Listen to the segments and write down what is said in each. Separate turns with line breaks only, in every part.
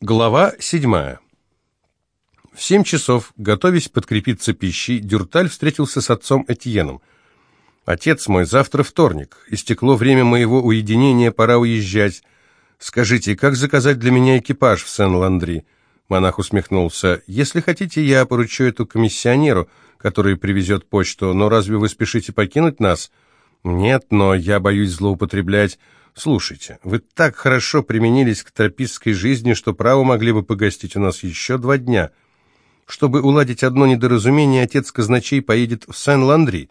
Глава седьмая. В семь часов, готовясь подкрепиться пищей, Дюрталь встретился с отцом Этьеном. «Отец мой, завтра вторник. Истекло время моего уединения, пора уезжать. Скажите, как заказать для меня экипаж в Сен-Ландри?» Монах усмехнулся. «Если хотите, я поручу эту комиссионеру, который привезет почту, но разве вы спешите покинуть нас?» «Нет, но я боюсь злоупотреблять». Слушайте, вы так хорошо применились к тропистской жизни, что право могли бы погостить у нас еще два дня. Чтобы уладить одно недоразумение, отец казначей поедет в Сен-Ландри.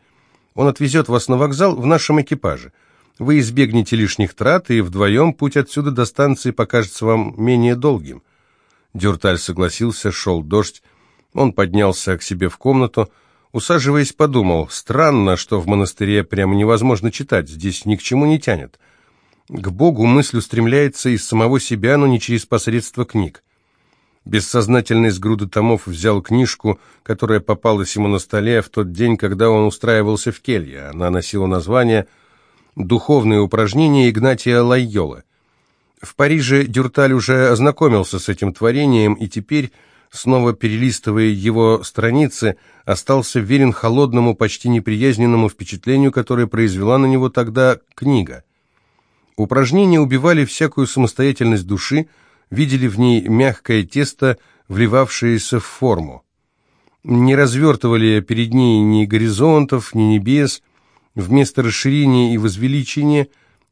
Он отвезет вас на вокзал в нашем экипаже. Вы избегнете лишних трат, и вдвоем путь отсюда до станции покажется вам менее долгим. Дюрталь согласился, шел дождь. Он поднялся к себе в комнату. Усаживаясь, подумал, странно, что в монастыре прямо невозможно читать, здесь ни к чему не тянет. К Богу мысль устремляется из самого себя, но не через посредство книг. Бессознательный с груды томов взял книжку, которая попалась ему на столе в тот день, когда он устраивался в келье. Она носила название «Духовные упражнения Игнатия Лайолы». В Париже Дюрталь уже ознакомился с этим творением и теперь, снова перелистывая его страницы, остался верен холодному, почти неприязненному впечатлению, которое произвела на него тогда книга. Упражнения убивали всякую самостоятельность души, видели в ней мягкое тесто, вливавшееся в форму. Не развертывали перед ней ни горизонтов, ни небес, вместо расширения и возвеличения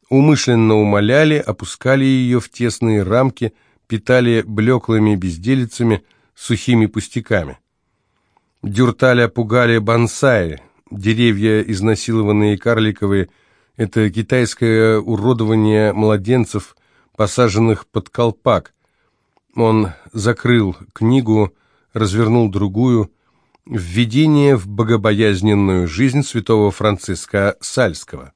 умышленно умоляли, опускали ее в тесные рамки, питали блеклыми безделицами, сухими пустяками. Дюрталя пугали бонсаи, деревья, изнасилованные карликовые, это китайское уродование младенцев, посаженных под колпак. Он закрыл книгу, развернул другую «Введение в богобоязненную жизнь святого Франциска Сальского».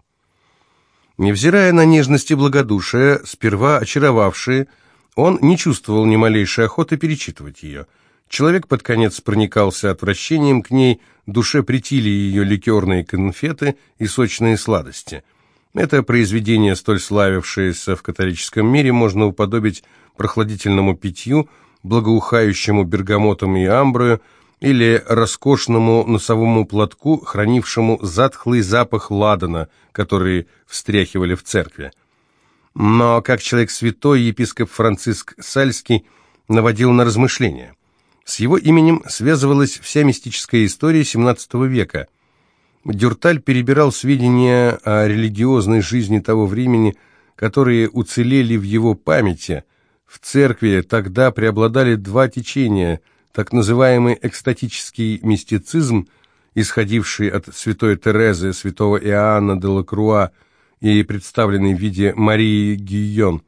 Невзирая на нежность и благодушие, сперва очаровавшие, он не чувствовал ни малейшей охоты перечитывать ее. Человек под конец проникался отвращением к ней, душе притили ее ликерные конфеты и сочные сладости. Это произведение, столь славившееся в католическом мире, можно уподобить прохладительному питью, благоухающему бергамотом и амброю, или роскошному носовому платку, хранившему затхлый запах ладана, который встряхивали в церкви. Но, как человек святой, епископ Франциск Сальский наводил на размышления. С его именем связывалась вся мистическая история XVII века. Дюрталь перебирал сведения о религиозной жизни того времени, которые уцелели в его памяти. В церкви тогда преобладали два течения, так называемый экстатический мистицизм, исходивший от святой Терезы, святого Иоанна де Лакруа и представленный в виде Марии Гийон,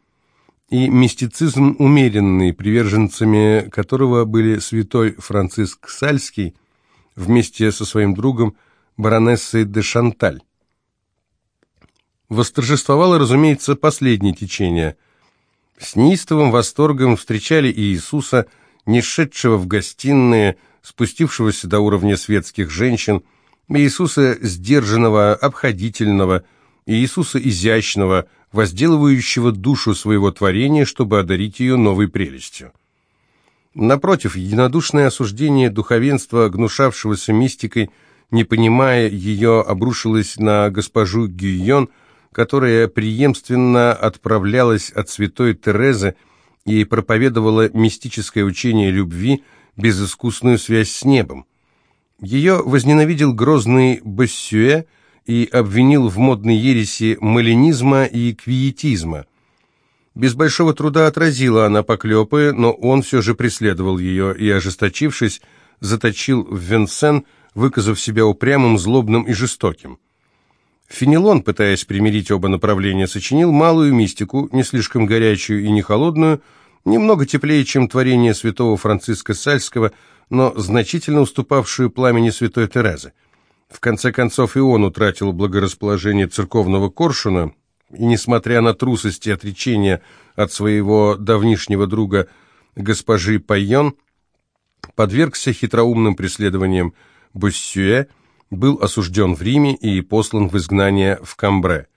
и мистицизм умеренный, приверженцами которого были святой Франциск Сальский вместе со своим другом баронессой де Шанталь. Восторжествовало, разумеется, последнее течение. С неистовым восторгом встречали Иисуса, не шедшего в гостиные, спустившегося до уровня светских женщин, Иисуса сдержанного, обходительного, Иисуса изящного, возделывающего душу своего творения, чтобы одарить ее новой прелестью. Напротив, единодушное осуждение духовенства, гнушавшегося мистикой, не понимая ее, обрушилась на госпожу Гюйон, которая преемственно отправлялась от святой Терезы и проповедовала мистическое учение любви, безыскусную связь с небом. Ее возненавидел грозный Боссюэ и обвинил в модной ереси малинизма и квиетизма. Без большого труда отразила она поклепы, но он все же преследовал ее и, ожесточившись, заточил в Венсен, выказав себя упрямым, злобным и жестоким. Фенелон, пытаясь примирить оба направления, сочинил малую мистику, не слишком горячую и не холодную, немного теплее, чем творение святого Франциска Сальского, но значительно уступавшую пламени святой Терезы. В конце концов и он утратил благорасположение церковного коршуна, и, несмотря на трусость и отречение от своего давнишнего друга госпожи Пайон, подвергся хитроумным преследованиям Боссюэ был осужден в Риме и послан в изгнание в Камбре.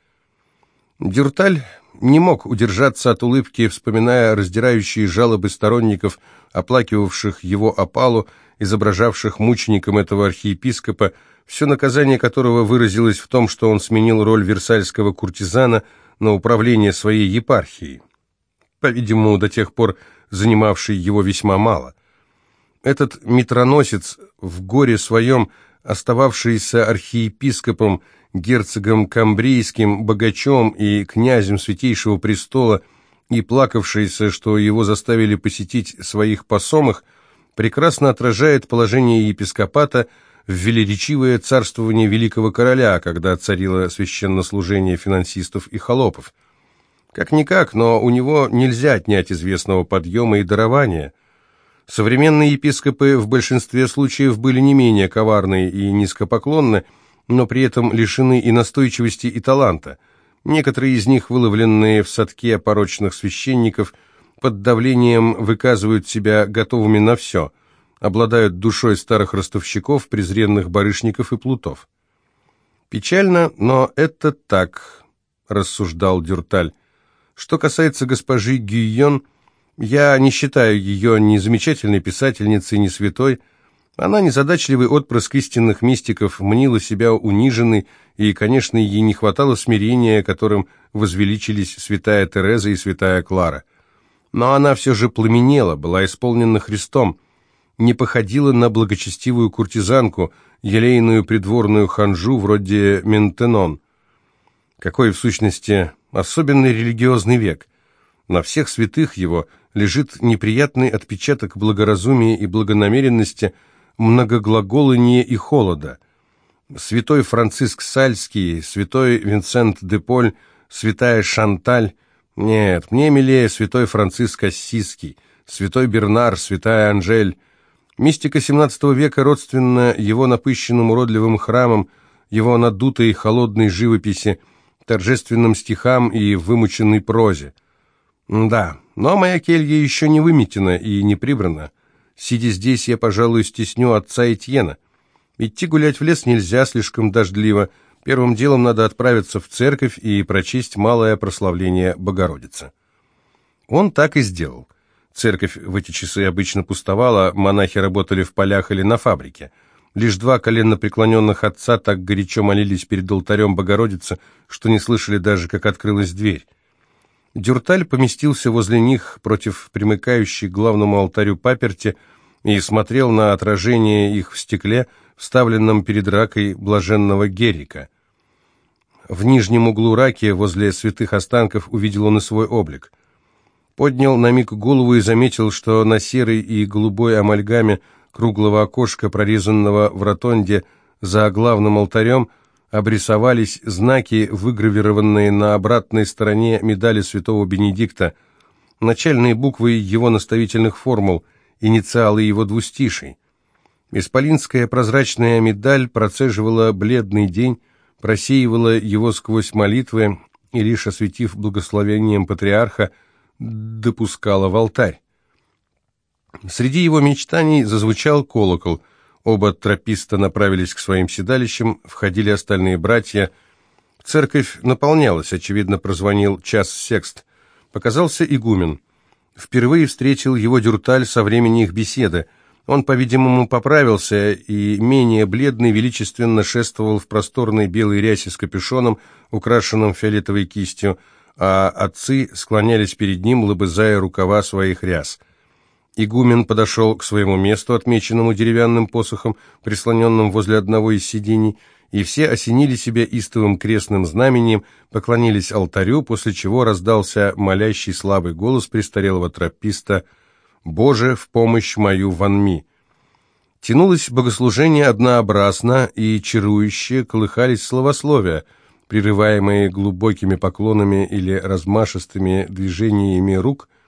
Дюрталь не мог удержаться от улыбки, вспоминая раздирающие жалобы сторонников, оплакивавших его опалу, изображавших мучеником этого архиепископа, все наказание которого выразилось в том, что он сменил роль версальского куртизана на управление своей епархией, по-видимому, до тех пор занимавший его весьма мало. Этот метроносец, в горе своем остававшийся архиепископом, герцогом Камбрийским, богачом и князем Святейшего Престола, и плакавшийся, что его заставили посетить своих посомых, прекрасно отражает положение епископата в велеречивое царствование великого короля, когда царило священнослужение финансистов и холопов. Как-никак, но у него нельзя отнять известного подъема и дарования. Современные епископы в большинстве случаев были не менее коварны и низкопоклонны, но при этом лишены и настойчивости, и таланта. Некоторые из них, выловленные в садке порочных священников, под давлением выказывают себя готовыми на все, обладают душой старых ростовщиков, презренных барышников и плутов. «Печально, но это так», — рассуждал Дюрталь. «Что касается госпожи Гюйон, я не считаю ее ни замечательной писательницей, ни святой, — она, незадачливый отпрыск истинных мистиков, мнила себя униженной, и, конечно, ей не хватало смирения, которым возвеличились святая Тереза и святая Клара. Но она все же пламенела, была исполнена Христом, не походила на благочестивую куртизанку, елейную придворную ханжу вроде Ментенон. Какой, в сущности, особенный религиозный век. На всех святых его лежит неприятный отпечаток благоразумия и благонамеренности – многоглаголания и холода. Святой Франциск Сальский, святой Винсент де Поль, святая Шанталь. Нет, мне милее святой Франциск Ассизский, святой Бернар, святая Анжель. Мистика XVII века родственна его напыщенным уродливым храмам, его надутой холодной живописи, торжественным стихам и вымученной прозе. Да, но моя келья еще не выметена и не прибрана. Сидя здесь, я, пожалуй, стесню отца Этьена. Идти гулять в лес нельзя, слишком дождливо. Первым делом надо отправиться в церковь и прочесть малое прославление Богородицы. Он так и сделал. Церковь в эти часы обычно пустовала, монахи работали в полях или на фабрике. Лишь два коленно преклоненных отца так горячо молились перед алтарем Богородицы, что не слышали даже, как открылась дверь. Дюрталь поместился возле них против примыкающей к главному алтарю паперти и смотрел на отражение их в стекле, вставленном перед ракой блаженного Геррика. В нижнем углу раки, возле святых останков, увидел он и свой облик. Поднял на миг голову и заметил, что на серой и голубой амальгаме круглого окошка, прорезанного в ротонде за главным алтарем, обрисовались знаки, выгравированные на обратной стороне медали святого Бенедикта, начальные буквы его наставительных формул, инициалы его двустишей. Исполинская прозрачная медаль процеживала бледный день, просеивала его сквозь молитвы и, лишь осветив благословением патриарха, допускала в алтарь. Среди его мечтаний зазвучал колокол — Оба трописта направились к своим седалищам, входили остальные братья. Церковь наполнялась, очевидно, прозвонил час секст. Показался игумен. Впервые встретил его Дюрталь со времени их беседы. Он, по-видимому, поправился и менее бледный величественно шествовал в просторной белой рясе с капюшоном, украшенным фиолетовой кистью, а отцы склонялись перед ним, лобызая рукава своих ряс – Игумен подошел к своему месту, отмеченному деревянным посохом, прислоненным возле одного из сидений, и все осенили себя истовым крестным знамением, поклонились алтарю, после чего раздался молящий слабый голос престарелого трописта «Боже, в помощь мою ванми!». Тянулось богослужение однообразно и чарующе, колыхались словословия, прерываемые глубокими поклонами или размашистыми движениями рук –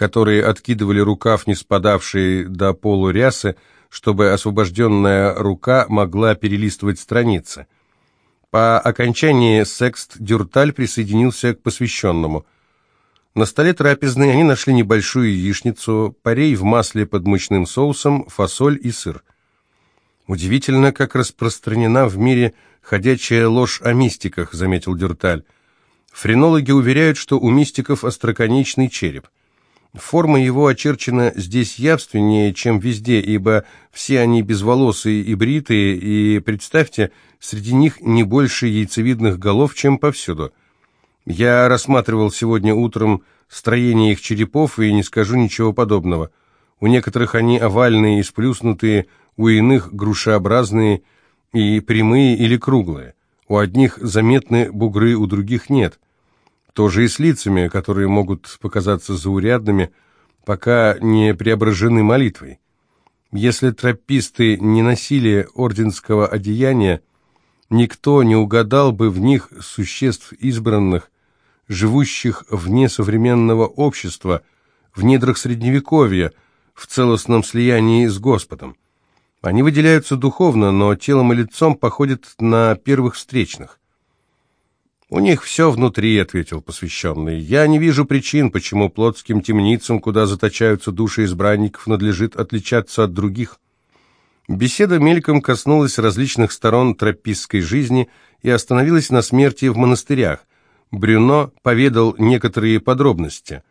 которые откидывали рукав, не спадавший до полу рясы, чтобы освобожденная рука могла перелистывать страницы. По окончании секст Дюрталь присоединился к посвященному. На столе трапезной они нашли небольшую яичницу, парей в масле под мучным соусом, фасоль и сыр. «Удивительно, как распространена в мире ходячая ложь о мистиках», — заметил Дюрталь. Френологи уверяют, что у мистиков остроконечный череп. Форма его очерчена здесь явственнее, чем везде, ибо все они безволосые и бритые, и, представьте, среди них не больше яйцевидных голов, чем повсюду. Я рассматривал сегодня утром строение их черепов и не скажу ничего подобного. У некоторых они овальные и сплюснутые, у иных грушеобразные и прямые или круглые. У одних заметны бугры, у других нет. Тоже и с лицами, которые могут показаться заурядными, пока не преображены молитвой. Если трописты не носили орденского одеяния, никто не угадал бы в них существ избранных, живущих вне современного общества, в недрах Средневековья, в целостном слиянии с Господом. Они выделяются духовно, но телом и лицом походят на первых встречных. «У них все внутри», — ответил посвященный. «Я не вижу причин, почему плотским темницам, куда заточаются души избранников, надлежит отличаться от других». Беседа мельком коснулась различных сторон тропистской жизни и остановилась на смерти в монастырях. Брюно поведал некоторые подробности.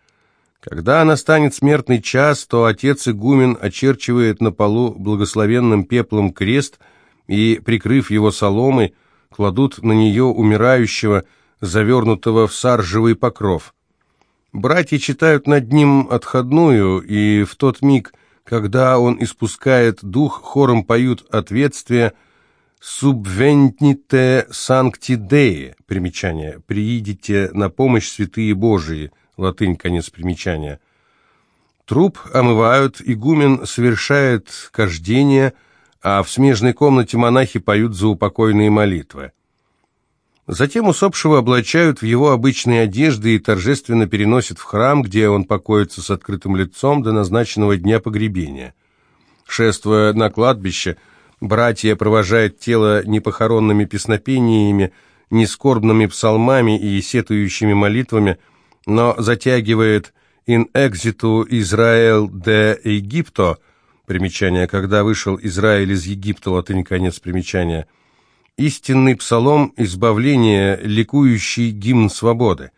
Когда настанет смертный час, то отец игумен очерчивает на полу благословенным пеплом крест и, прикрыв его соломой, кладут на нее умирающего, завернутого в саржевый покров. Братья читают над ним отходную, и в тот миг, когда он испускает дух, хором поют ответствие «Субвентните санкти Dei» примечание «Приидите на помощь святые Божии» латынь, конец примечания. Труп омывают, игумен совершает кождение – а в смежной комнате монахи поют заупокойные молитвы. Затем усопшего облачают в его обычные одежды и торжественно переносят в храм, где он покоится с открытым лицом до назначенного дня погребения. Шествуя на кладбище, братья провожают тело не похоронными песнопениями, не скорбными псалмами и сетующими молитвами, но затягивает «In exitu Israel de Egipto» Примечание. Когда вышел Израиль из Египта, латынь, конец примечания. Истинный псалом избавления, ликующий гимн свободы.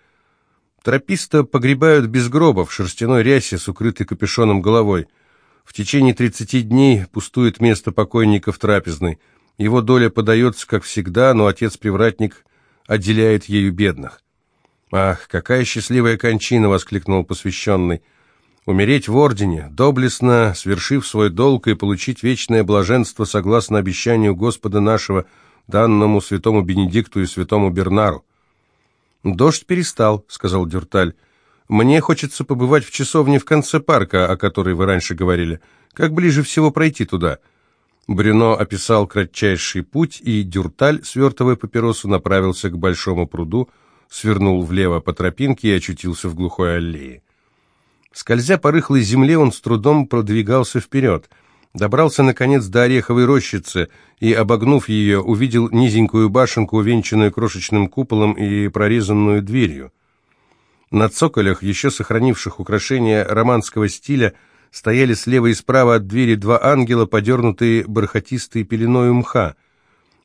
Трописта погребают без гроба, в шерстяной рясе с укрытой капюшоном головой. В течение 30 дней пустует место покойника в трапезной. Его доля подается, как всегда, но отец-привратник отделяет ею бедных. «Ах, какая счастливая кончина!» — воскликнул посвященный. Умереть в ордене, доблестно свершив свой долг и получить вечное блаженство согласно обещанию Господа нашего, данному святому Бенедикту и святому Бернару. «Дождь перестал», — сказал Дюрталь. «Мне хочется побывать в часовне в конце парка, о которой вы раньше говорили. Как ближе всего пройти туда?» Брюно описал кратчайший путь, и Дюрталь, свертывая папиросу, направился к большому пруду, свернул влево по тропинке и очутился в глухой аллее. Скользя по рыхлой земле, он с трудом продвигался вперед. Добрался, наконец, до Ореховой рощицы и, обогнув ее, увидел низенькую башенку, увенчанную крошечным куполом и прорезанную дверью. На цоколях, еще сохранивших украшения романского стиля, стояли слева и справа от двери два ангела, подернутые бархатистой пеленой мха.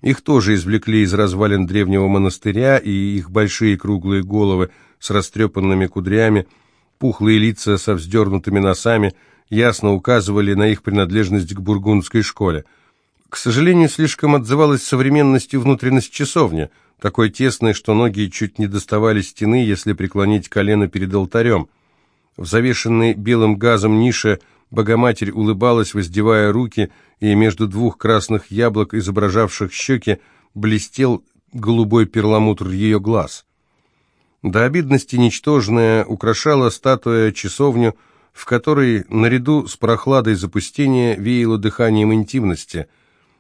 Их тоже извлекли из развалин древнего монастыря, и их большие круглые головы с растрепанными кудрями – Пухлые лица со вздернутыми носами ясно указывали на их принадлежность к бургундской школе. К сожалению, слишком отзывалась современностью внутренность часовни, такой тесной, что ноги чуть не доставали стены, если преклонить колено перед алтарем. В завешенной белым газом нише Богоматерь улыбалась, воздевая руки, и между двух красных яблок, изображавших щеки, блестел голубой перламутр ее глаз. До обидности ничтожная украшала статуя часовню, в которой, наряду с прохладой запустения, веяло дыханием интимности.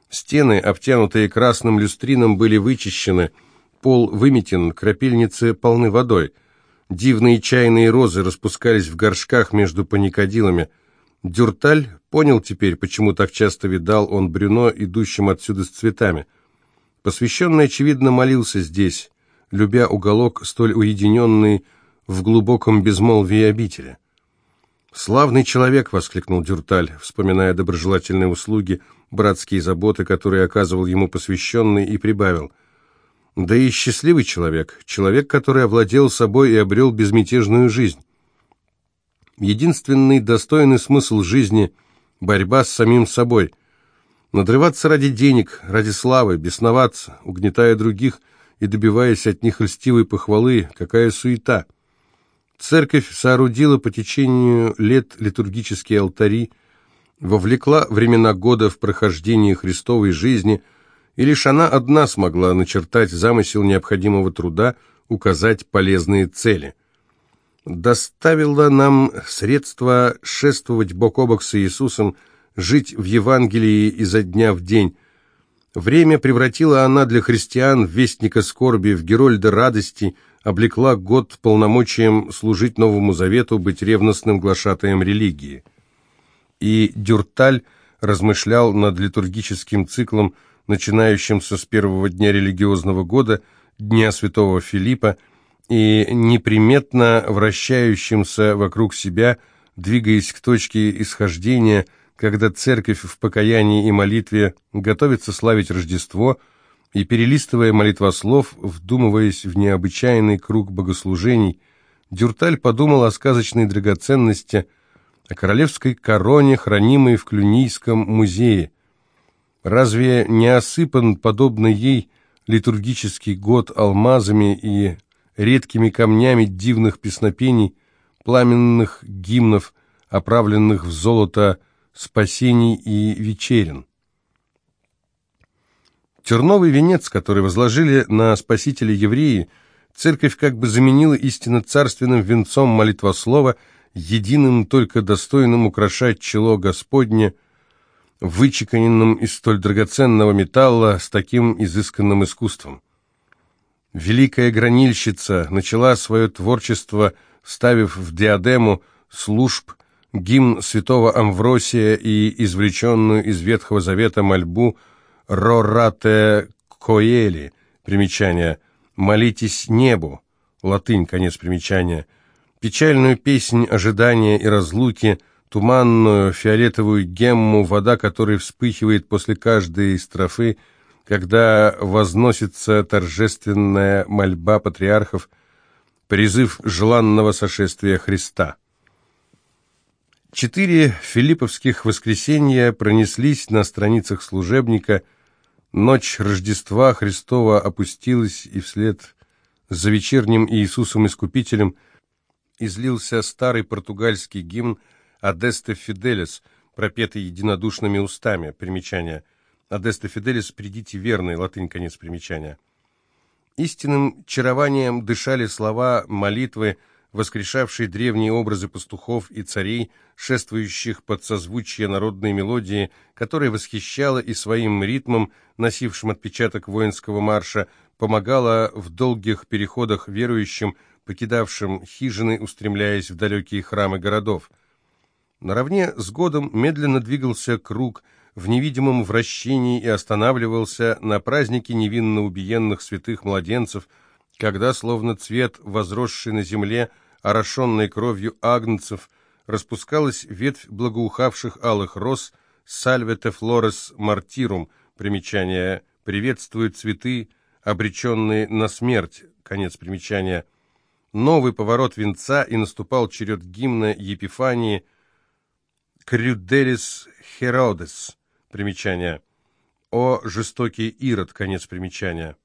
Стены, обтянутые красным люстрином, были вычищены, пол выметен, крапильницы полны водой. Дивные чайные розы распускались в горшках между паникадилами. Дюрталь понял теперь, почему так часто видал он Брюно, идущим отсюда с цветами. Посвященный, очевидно, молился здесь, любя уголок, столь уединенный в глубоком безмолвии обители. «Славный человек!» — воскликнул Дюрталь, вспоминая доброжелательные услуги, братские заботы, которые оказывал ему посвященный, и прибавил. Да и счастливый человек, человек, который овладел собой и обрел безмятежную жизнь. Единственный достойный смысл жизни – борьба с самим собой. Надрываться ради денег, ради славы, бесноваться, угнетая других и добиваясь от них льстивой похвалы, какая суета. Церковь соорудила по течению лет литургические алтари, вовлекла времена года в прохождение Христовой жизни, и лишь она одна смогла начертать замысел необходимого труда, указать полезные цели – доставила нам средства шествовать бок о бок с Иисусом, жить в Евангелии изо дня в день. Время превратила она для христиан в вестника скорби, в герольда радости, облекла год полномочием служить Новому Завету, быть ревностным глашатаем религии. И Дюрталь размышлял над литургическим циклом, начинающимся с первого дня религиозного года, Дня Святого Филиппа, и неприметно вращающимся вокруг себя, двигаясь к точке исхождения, когда церковь в покаянии и молитве готовится славить Рождество, и, перелистывая молитвослов, вдумываясь в необычайный круг богослужений, Дюрталь подумал о сказочной драгоценности, о королевской короне, хранимой в Клюнийском музее. Разве не осыпан, подобно ей, литургический год алмазами и редкими камнями дивных песнопений, пламенных гимнов, оправленных в золото спасений и вечерин. Терновый венец, который возложили на спасителя евреи, церковь как бы заменила истинно царственным венцом молитвослова, единым только достойным украшать чело Господне, вычеканенным из столь драгоценного металла с таким изысканным искусством. Великая гранильщица начала свое творчество, ставив в диадему служб гимн святого Амвросия и извлеченную из Ветхого Завета мольбу «Рорате Коэли», примечание. «Молитесь небу», латынь, конец примечания, печальную песнь ожидания и разлуки, туманную фиолетовую гемму, вода которой вспыхивает после каждой строфы, когда возносится торжественная мольба патриархов, призыв желанного сошествия Христа. Четыре филипповских воскресенья пронеслись на страницах служебника, ночь Рождества Христова опустилась, и вслед за вечерним Иисусом Искупителем излился старый португальский гимн «Адесте Фиделес», пропетый единодушными устами, примечание – Адеста Фиделис, придите верный, латынь, конец примечания. Истинным чарованием дышали слова молитвы, воскрешавшие древние образы пастухов и царей, шествующих под созвучие народной мелодии, которая восхищала и своим ритмом, носившим отпечаток воинского марша, помогала в долгих переходах верующим, покидавшим хижины, устремляясь в далекие храмы городов. Наравне с годом медленно двигался круг – в невидимом вращении и останавливался на празднике невинно убиенных святых младенцев, когда, словно цвет, возросший на земле, орошенной кровью агнцев, распускалась ветвь благоухавших алых роз «Сальвете флорес мартирум», примечание «Приветствуют цветы, обреченные на смерть», конец примечания. Новый поворот венца, и наступал черед гимна Епифании «Крюделис Херодес», Примечание. О жестокий Ирод. Конец примечания.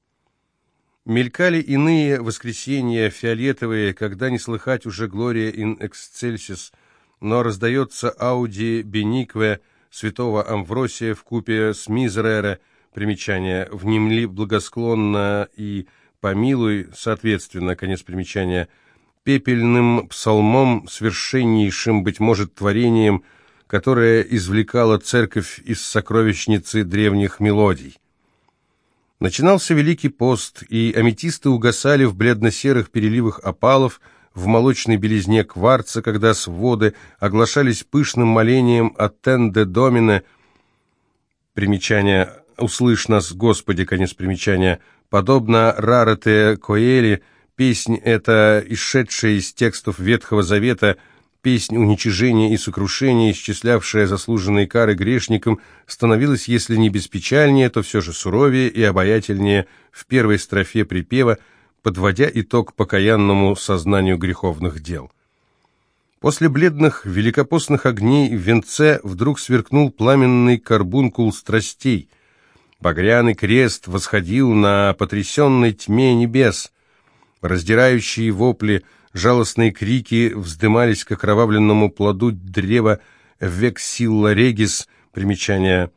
Мелькали иные воскресенья фиолетовые, когда не слыхать уже Глория ин эксцельсис, но раздается Ауди Беникве святого Амвросия в купе с Мизерере, примечание, внемли благосклонно и помилуй, соответственно, конец примечания, пепельным псалмом, свершеннейшим, быть может, творением – которая извлекала церковь из сокровищницы древних мелодий. Начинался Великий пост, и аметисты угасали в бледно-серых переливах опалов, в молочной белизне кварца, когда своды оглашались пышным молением «Аттенде Домине», примечание «Услышь нас, Господи», конец примечания, подобно «Рарате Коэли», песнь эта, исшедшая из текстов Ветхого Завета, Песнь уничижения и сокрушения, исчислявшая заслуженные кары грешникам, становилась, если не беспечальнее, то все же суровее и обаятельнее в первой строфе припева, подводя итог покаянному сознанию греховных дел. После бледных великопостных огней в венце вдруг сверкнул пламенный карбункул страстей. Багряный крест восходил на потрясенной тьме небес. Раздирающие вопли — Жалостные крики вздымались к окровавленному плоду древа Вексилла Регис, примечание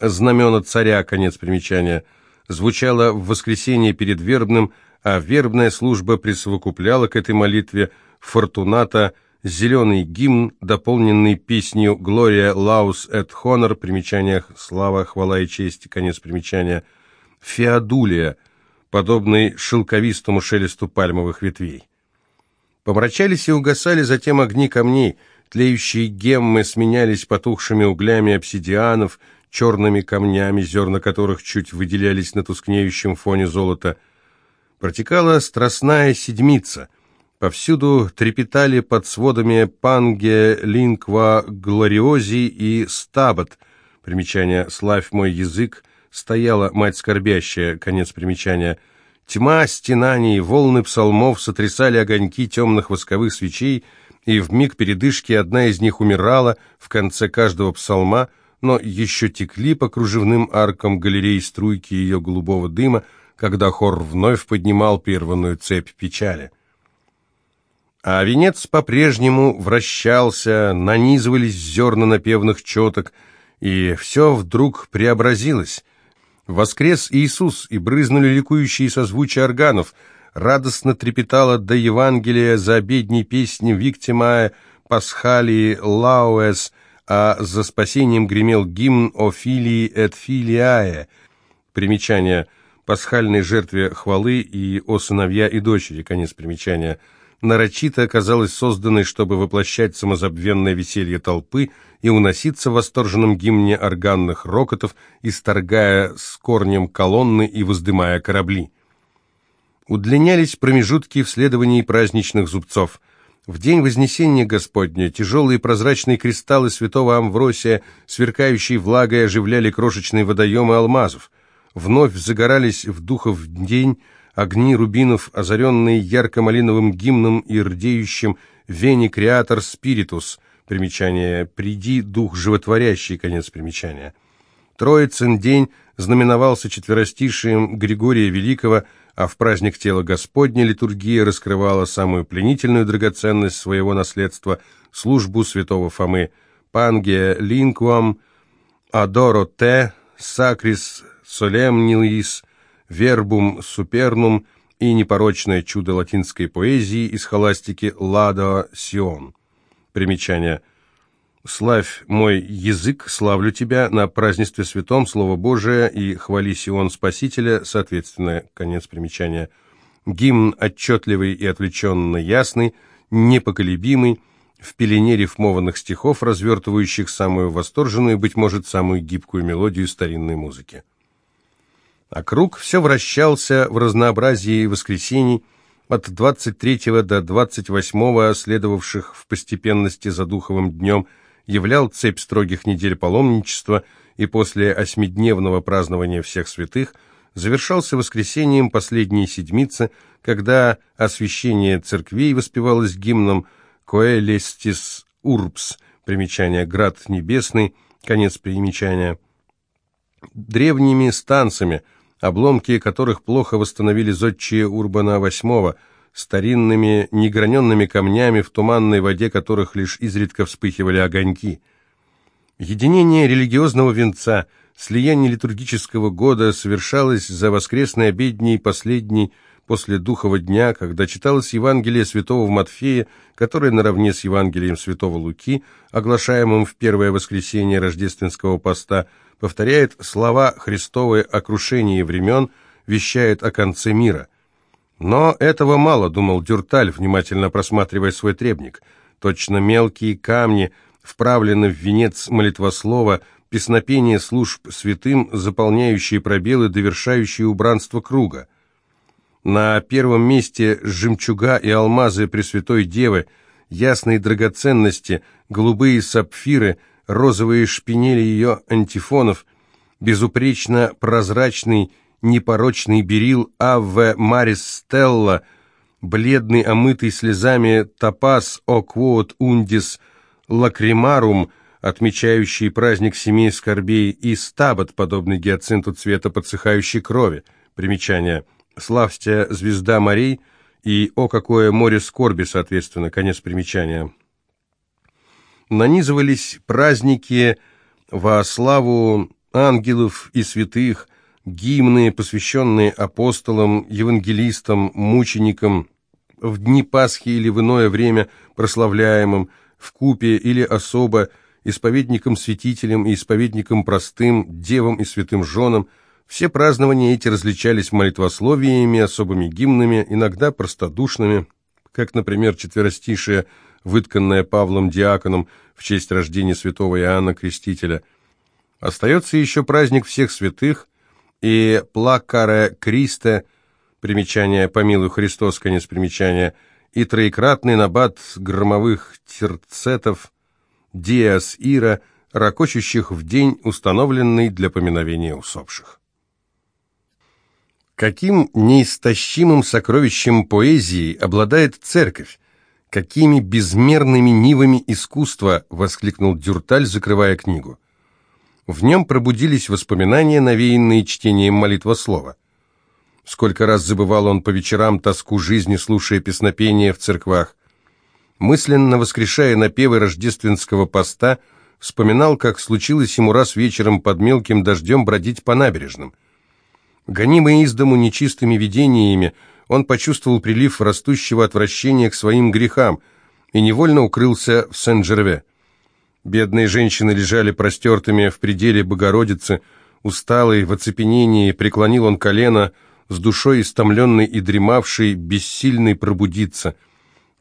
«Знамена царя», конец примечания, звучало в воскресенье перед вербным, а вербная служба присовокупляла к этой молитве Фортуната зеленый гимн, дополненный песнью «Глория Лаус эт Хонор», примечание «Слава, хвала и честь», конец примечания, «Феодулия», подобный шелковистому шелесту пальмовых ветвей. Помрачались и угасали затем огни камней, тлеющие геммы сменялись потухшими углями обсидианов, черными камнями, зерна которых чуть выделялись на тускнеющем фоне золота. Протекала страстная седмица. Повсюду трепетали под сводами панге, лингва, глориози и стабат. Примечание «Славь мой язык», стояла мать скорбящая, конец примечания – Тьма стенаний, волны псалмов сотрясали огоньки темных восковых свечей, и в миг передышки одна из них умирала в конце каждого псалма, но еще текли по кружевным аркам галерей струйки ее голубого дыма, когда хор вновь поднимал первую цепь печали. А венец по-прежнему вращался, нанизывались зерна напевных четок, и все вдруг преобразилось — Воскрес Иисус, и брызнули ликующие созвучия органов. Радостно трепетала до Евангелия за обедней песни Виктимая, Пасхалии, Лауэс, а за спасением гремел гимн о филии эт филиае. Примечание. Пасхальной жертве хвалы и о сыновья и дочери. Конец примечания нарочито оказалась созданной, чтобы воплощать самозабвенное веселье толпы и уноситься в восторженном гимне органных рокотов, исторгая с корнем колонны и воздымая корабли. Удлинялись промежутки в следовании праздничных зубцов. В день Вознесения Господня тяжелые прозрачные кристаллы святого Амвросия, сверкающие влагой, оживляли крошечные водоемы алмазов. Вновь загорались в духов день, огни рубинов, озаренные ярко-малиновым гимном и рдеющим «Вени Креатор Спиритус», примечание «Приди, Дух Животворящий», конец примечания. Троицын день знаменовался четверостишием Григория Великого, а в праздник тела Господня литургия раскрывала самую пленительную драгоценность своего наследства – службу святого Фомы «Пангия линкуам адоро те сакрис солемнилис вербум супернум и непорочное чудо латинской поэзии из холастики «Ладо Сион». Примечание. «Славь мой язык, славлю тебя на празднестве святом, Слово Божие и хвали Сион Спасителя», соответственно, конец примечания. Гимн отчетливый и отвлеченно ясный, непоколебимый, в пелене рифмованных стихов, развертывающих самую восторженную, быть может, самую гибкую мелодию старинной музыки. А круг все вращался в разнообразии воскресений, от 23 до 28 следовавших в постепенности за Духовым днем, являл цепь строгих недель паломничества, и после осьмидневного празднования всех святых завершался воскресением последней седмицы, когда освящение церквей воспевалось гимном «Коэлестис Урбс», примечание «Град небесный», конец примечания, древними станцами – обломки которых плохо восстановили зодчие Урбана VIII, старинными неграненными камнями, в туманной воде которых лишь изредка вспыхивали огоньки. Единение религиозного венца, слияние литургического года совершалось за воскресной обедней последней после Духова дня, когда читалось Евангелие святого Матфея, которое наравне с Евангелием святого Луки, оглашаемым в первое воскресенье рождественского поста, повторяет слова Христовые о крушении времен, вещает о конце мира. Но этого мало, думал Дюрталь, внимательно просматривая свой требник. Точно мелкие камни вправлены в венец молитвослова, песнопение служб святым, заполняющие пробелы, довершающие убранство круга. На первом месте жемчуга и алмазы Пресвятой Девы, ясные драгоценности, голубые сапфиры, розовые шпинели ее антифонов, безупречно прозрачный, непорочный берил Ave Maris Stella, бледный, омытый слезами топаз O quot undis lacrimarum, отмечающий праздник семи скорбей, и Stabat, подобный гиацинту цвета подсыхающей крови. Примечание. Славстя звезда морей и «О, какое море скорби», соответственно, конец примечания. Нанизывались праздники во славу ангелов и святых, гимны, посвященные апостолам, евангелистам, мученикам, в дни Пасхи или в иное время прославляемым, в купе или особо, исповедникам-святителям и исповедникам простым, девам и святым женам. Все празднования эти различались молитвословиями, особыми гимнами, иногда простодушными, как, например, четверостишие, вытканное Павлом Диаконом в честь рождения святого Иоанна Крестителя. Остается еще праздник всех святых – и «Плакаре Кристе», примечание «Помилуй Христос», конец примечания, и троекратный набат громовых терцетов «Диас Ира», ракочущих в день, установленный для поминовения усопших. Каким неистощимым сокровищем поэзии обладает церковь? Какими безмерными нивами искусства, воскликнул Дюрталь, закрывая книгу. В нем пробудились воспоминания, навеянные чтением молитвослова. Сколько раз забывал он по вечерам тоску жизни, слушая песнопения в церквах. Мысленно воскрешая напевы рождественского поста, вспоминал, как случилось ему раз вечером под мелким дождем бродить по набережным. Гонимый из дому нечистыми видениями, он почувствовал прилив растущего отвращения к своим грехам и невольно укрылся в Сен-Жерве. Бедные женщины лежали простертыми в пределе Богородицы, усталый, в оцепенении, преклонил он колено, с душой истомленной и дремавшей, бессильной пробудиться.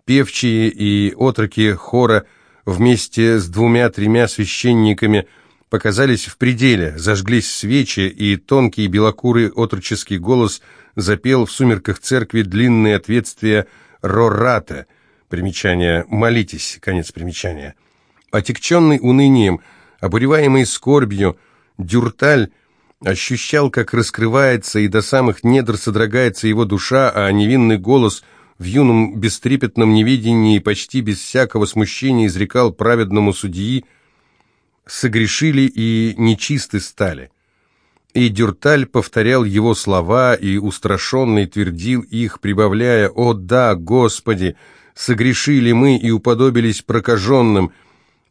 Певчие и отроки хора вместе с двумя-тремя священниками показались в пределе, зажглись свечи, и тонкий белокурый отроческий голос запел в сумерках церкви длинные ответствия «Рората», примечание «молитесь», конец примечания. Отекченный унынием, обуреваемый скорбью, Дюрталь ощущал, как раскрывается и до самых недр содрогается его душа, а невинный голос в юном бестрепетном неведении почти без всякого смущения изрекал праведному судьи «согрешили и нечисты стали». И Дюрталь повторял его слова и устрашенный твердил их, прибавляя «О да, Господи, согрешили мы и уподобились прокаженным»,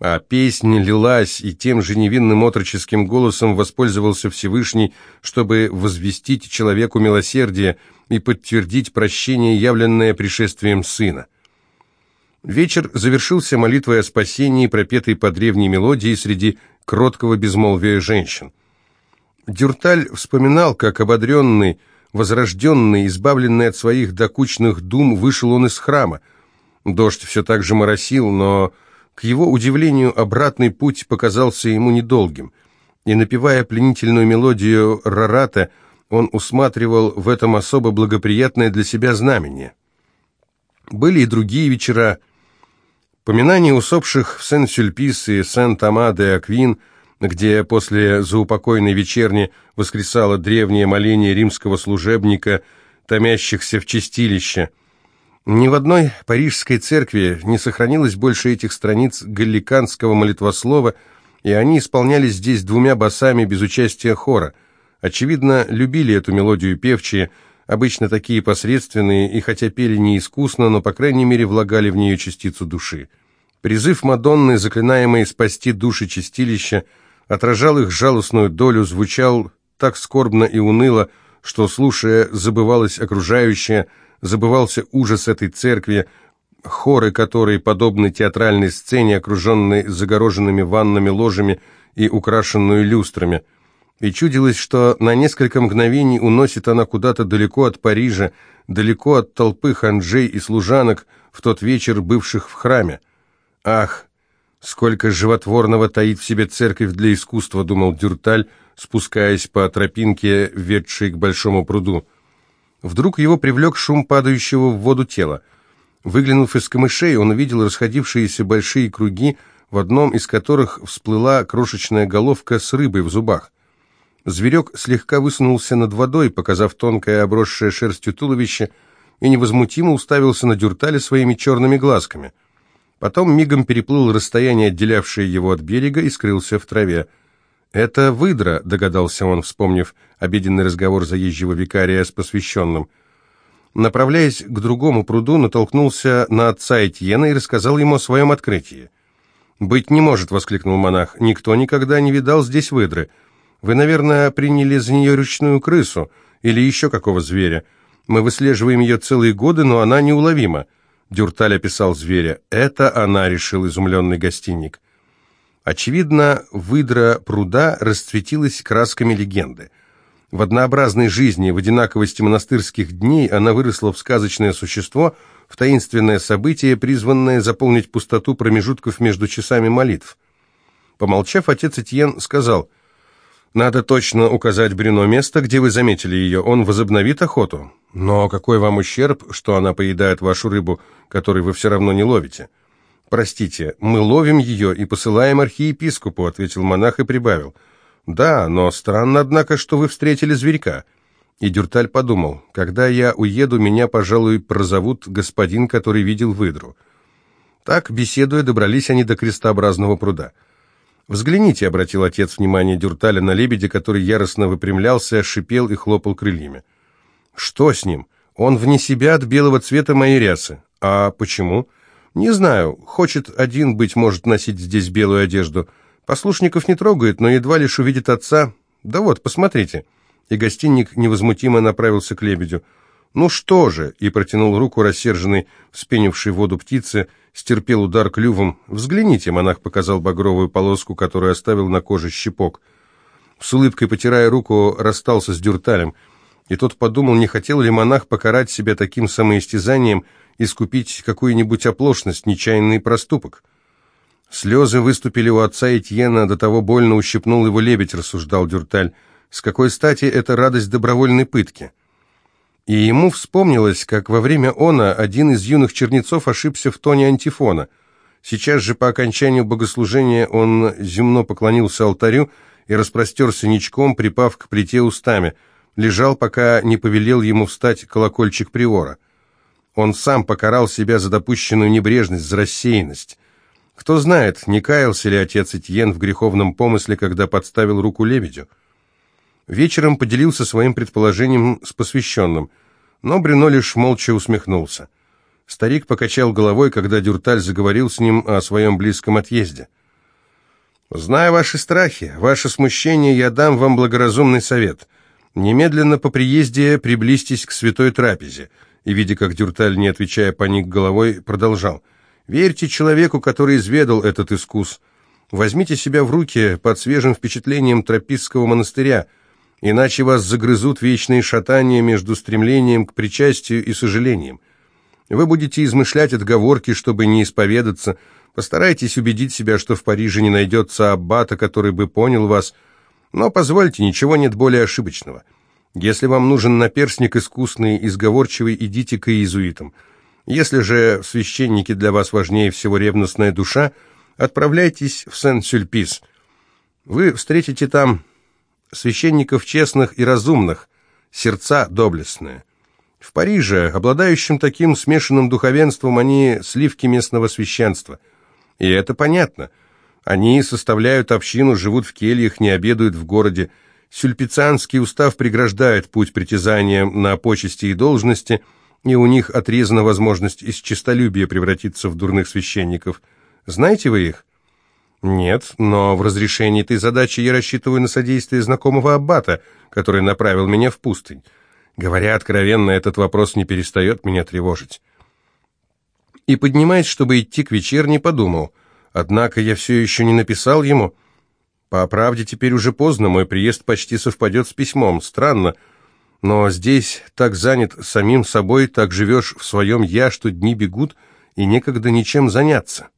а песня лилась, и тем же невинным отроческим голосом воспользовался Всевышний, чтобы возвестить человеку милосердие и подтвердить прощение, явленное пришествием Сына. Вечер завершился молитвой о спасении, пропетой по древней мелодии среди кроткого безмолвия женщин. Дюрталь вспоминал, как ободренный, возрожденный, избавленный от своих докучных дум, вышел он из храма. Дождь все так же моросил, но к его удивлению, обратный путь показался ему недолгим, и, напевая пленительную мелодию «Рарата», он усматривал в этом особо благоприятное для себя знамение. Были и другие вечера. Поминание усопших в Сен-Сюльпис и Сен-Тома-де-Аквин, где после заупокойной вечерни воскресало древнее моление римского служебника, томящихся в чистилище – ни в одной парижской церкви не сохранилось больше этих страниц галликанского молитвослова, и они исполнялись здесь двумя басами без участия хора. Очевидно, любили эту мелодию певчие, обычно такие посредственные, и хотя пели неискусно, но, по крайней мере, влагали в нее частицу души. Призыв Мадонны, заклинаемый спасти души чистилища, отражал их жалостную долю, звучал так скорбно и уныло, что, слушая, забывалось окружающее – забывался ужас этой церкви, хоры которой, подобны театральной сцене, окруженной загороженными ванными ложами и украшенную люстрами. И чудилось, что на несколько мгновений уносит она куда-то далеко от Парижа, далеко от толпы ханжей и служанок, в тот вечер бывших в храме. «Ах, сколько животворного таит в себе церковь для искусства», — думал Дюрталь, спускаясь по тропинке, ведшей к большому пруду. Вдруг его привлек шум падающего в воду тела. Выглянув из камышей, он увидел расходившиеся большие круги, в одном из которых всплыла крошечная головка с рыбой в зубах. Зверек слегка высунулся над водой, показав тонкое обросшее шерстью туловище, и невозмутимо уставился на дюртале своими черными глазками. Потом мигом переплыл расстояние, отделявшее его от берега, и скрылся в траве. «Это выдра», — догадался он, вспомнив обеденный разговор заезжего викария с посвященным. Направляясь к другому пруду, натолкнулся на отца Этьена и рассказал ему о своем открытии. «Быть не может», — воскликнул монах, — «никто никогда не видал здесь выдры. Вы, наверное, приняли за нее ручную крысу или еще какого зверя. Мы выслеживаем ее целые годы, но она неуловима». Дюрталь описал зверя. «Это она», — решил изумленный гостиник. Очевидно, выдра пруда расцветилась красками легенды. В однообразной жизни, в одинаковости монастырских дней она выросла в сказочное существо, в таинственное событие, призванное заполнить пустоту промежутков между часами молитв. Помолчав, отец Этьен сказал, «Надо точно указать Брюно место, где вы заметили ее. Он возобновит охоту. Но какой вам ущерб, что она поедает вашу рыбу, которую вы все равно не ловите?» «Простите, мы ловим ее и посылаем архиепископу», — ответил монах и прибавил, — «Да, но странно, однако, что вы встретили зверька». И Дюрталь подумал, «Когда я уеду, меня, пожалуй, прозовут господин, который видел выдру». Так, беседуя, добрались они до крестообразного пруда. «Взгляните», — обратил отец внимание Дюрталя на лебедя, который яростно выпрямлялся, шипел и хлопал крыльями. «Что с ним? Он вне себя от белого цвета моей рясы. А почему?» «Не знаю. Хочет один, быть может, носить здесь белую одежду». Послушников не трогает, но едва лишь увидит отца. Да вот, посмотрите. И гостинник невозмутимо направился к лебедю. «Ну что же?» — и протянул руку рассерженный, вспенивший воду птицы, стерпел удар клювом. «Взгляните!» — монах показал багровую полоску, которую оставил на коже щепок. С улыбкой, потирая руку, расстался с дюрталем. И тот подумал, не хотел ли монах покарать себя таким самоистязанием, искупить какую-нибудь оплошность, нечаянный проступок. Слезы выступили у отца Этьена, до того больно ущипнул его лебедь, рассуждал Дюрталь. С какой стати эта радость добровольной пытки? И ему вспомнилось, как во время она один из юных чернецов ошибся в тоне антифона. Сейчас же по окончанию богослужения он земно поклонился алтарю и распростерся ничком, припав к плите устами. Лежал, пока не повелел ему встать колокольчик приора. Он сам покарал себя за допущенную небрежность, за рассеянность. Кто знает, не каялся ли отец Этьен в греховном помысле, когда подставил руку лебедю. Вечером поделился своим предположением с посвященным, но Брюно лишь молча усмехнулся. Старик покачал головой, когда Дюрталь заговорил с ним о своем близком отъезде. «Зная ваши страхи, ваше смущение, я дам вам благоразумный совет. Немедленно по приезде приблизьтесь к святой трапезе». И, видя, как Дюрталь, не отвечая, поник головой, продолжал – Верьте человеку, который изведал этот искус. Возьмите себя в руки под свежим впечатлением тропистского монастыря, иначе вас загрызут вечные шатания между стремлением к причастию и сожалением. Вы будете измышлять отговорки, чтобы не исповедаться, постарайтесь убедить себя, что в Париже не найдется аббата, который бы понял вас, но позвольте, ничего нет более ошибочного. Если вам нужен наперсник искусный и сговорчивый, идите к иезуитам. Если же священники для вас важнее всего ревностная душа, отправляйтесь в Сен-Сюльпис. Вы встретите там священников честных и разумных, сердца доблестные. В Париже, обладающим таким смешанным духовенством, они сливки местного священства. И это понятно. Они составляют общину, живут в кельях, не обедают в городе. Сюльпицианский устав преграждает путь притязаниям на почести и должности – и у них отрезана возможность из честолюбия превратиться в дурных священников. Знаете вы их? Нет, но в разрешении этой задачи я рассчитываю на содействие знакомого аббата, который направил меня в пустынь. Говоря откровенно, этот вопрос не перестает меня тревожить. И, поднимаясь, чтобы идти к вечерней, подумал, однако я все еще не написал ему. По правде, теперь уже поздно, мой приезд почти совпадет с письмом. Странно, но здесь так занят самим собой, так живешь в своем «я», что дни бегут, и некогда ничем заняться.